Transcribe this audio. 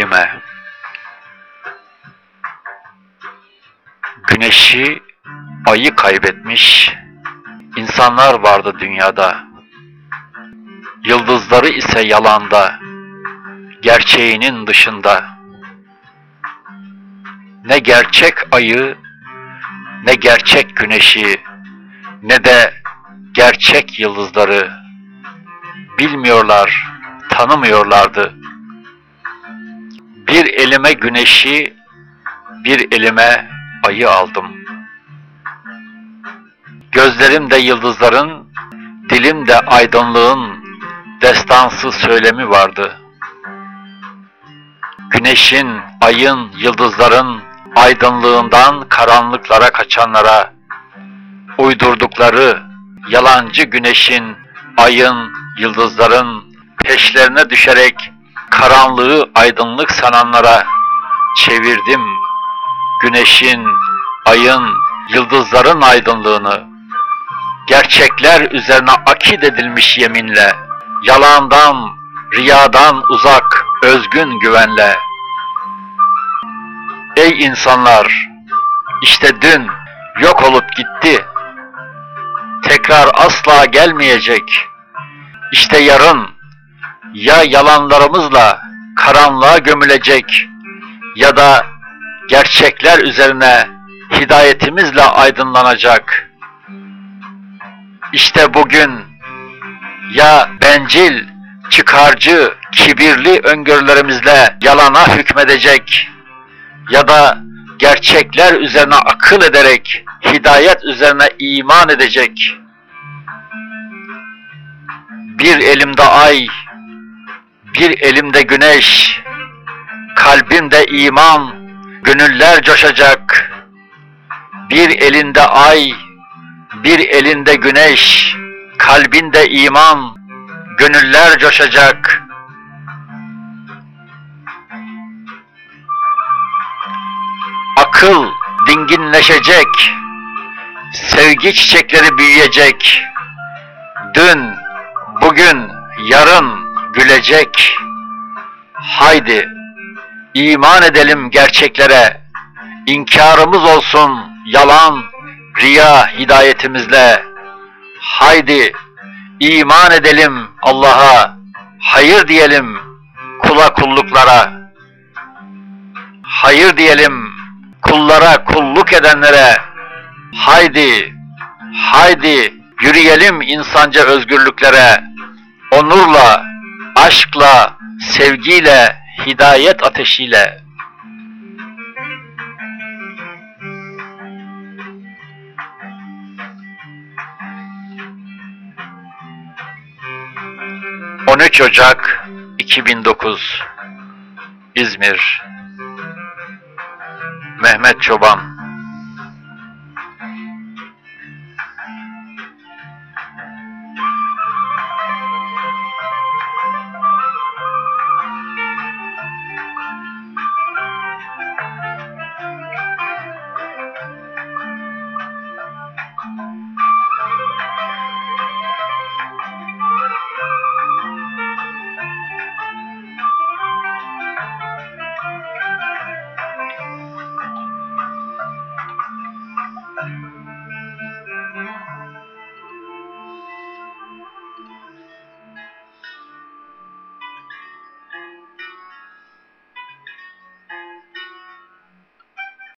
elime. Güneşi, ayı kaybetmiş insanlar vardı dünyada. Yıldızları ise yalanda, gerçeğinin dışında. Ne gerçek ayı, ne gerçek güneşi, ne de gerçek yıldızları bilmiyorlar, tanımıyorlardı. Bir elime güneşi, bir elime ayı aldım. Gözlerimde yıldızların, dilimde aydınlığın destansı söylemi vardı. Güneşin, ayın, yıldızların aydınlığından karanlıklara kaçanlara, uydurdukları yalancı güneşin, ayın, yıldızların peşlerine düşerek karanlığı aydınlık sananlara çevirdim güneşin, ayın, yıldızların aydınlığını gerçekler üzerine akid edilmiş yeminle yalandan, riyadan uzak, özgün güvenle Ey insanlar! işte dün yok olup gitti. Tekrar asla gelmeyecek. İşte yarın ya yalanlarımızla karanlığa gömülecek ya da gerçekler üzerine hidayetimizle aydınlanacak. İşte bugün ya bencil, çıkarcı, kibirli öngörülerimizle yalana hükmedecek ya da gerçekler üzerine akıl ederek hidayet üzerine iman edecek. Bir elimde ay, bir elimde güneş, kalbimde iman, gönüller coşacak. Bir elinde ay, bir elinde güneş, kalbinde iman, gönüller coşacak. Akıl dinginleşecek, sevgi çiçekleri büyüyecek. Dün, bugün, yarın gülecek. Haydi iman edelim gerçeklere. İnkarımız olsun yalan, riya hidayetimizle. Haydi iman edelim Allah'a. Hayır diyelim kula kulluklara. Hayır diyelim kullara kulluk edenlere. Haydi, haydi yürüyelim insanca özgürlüklere. Onurla, aşkla, sevgiyle, hidayet ateşiyle. ...13 Ocak 2009 İzmir Mehmet Çoban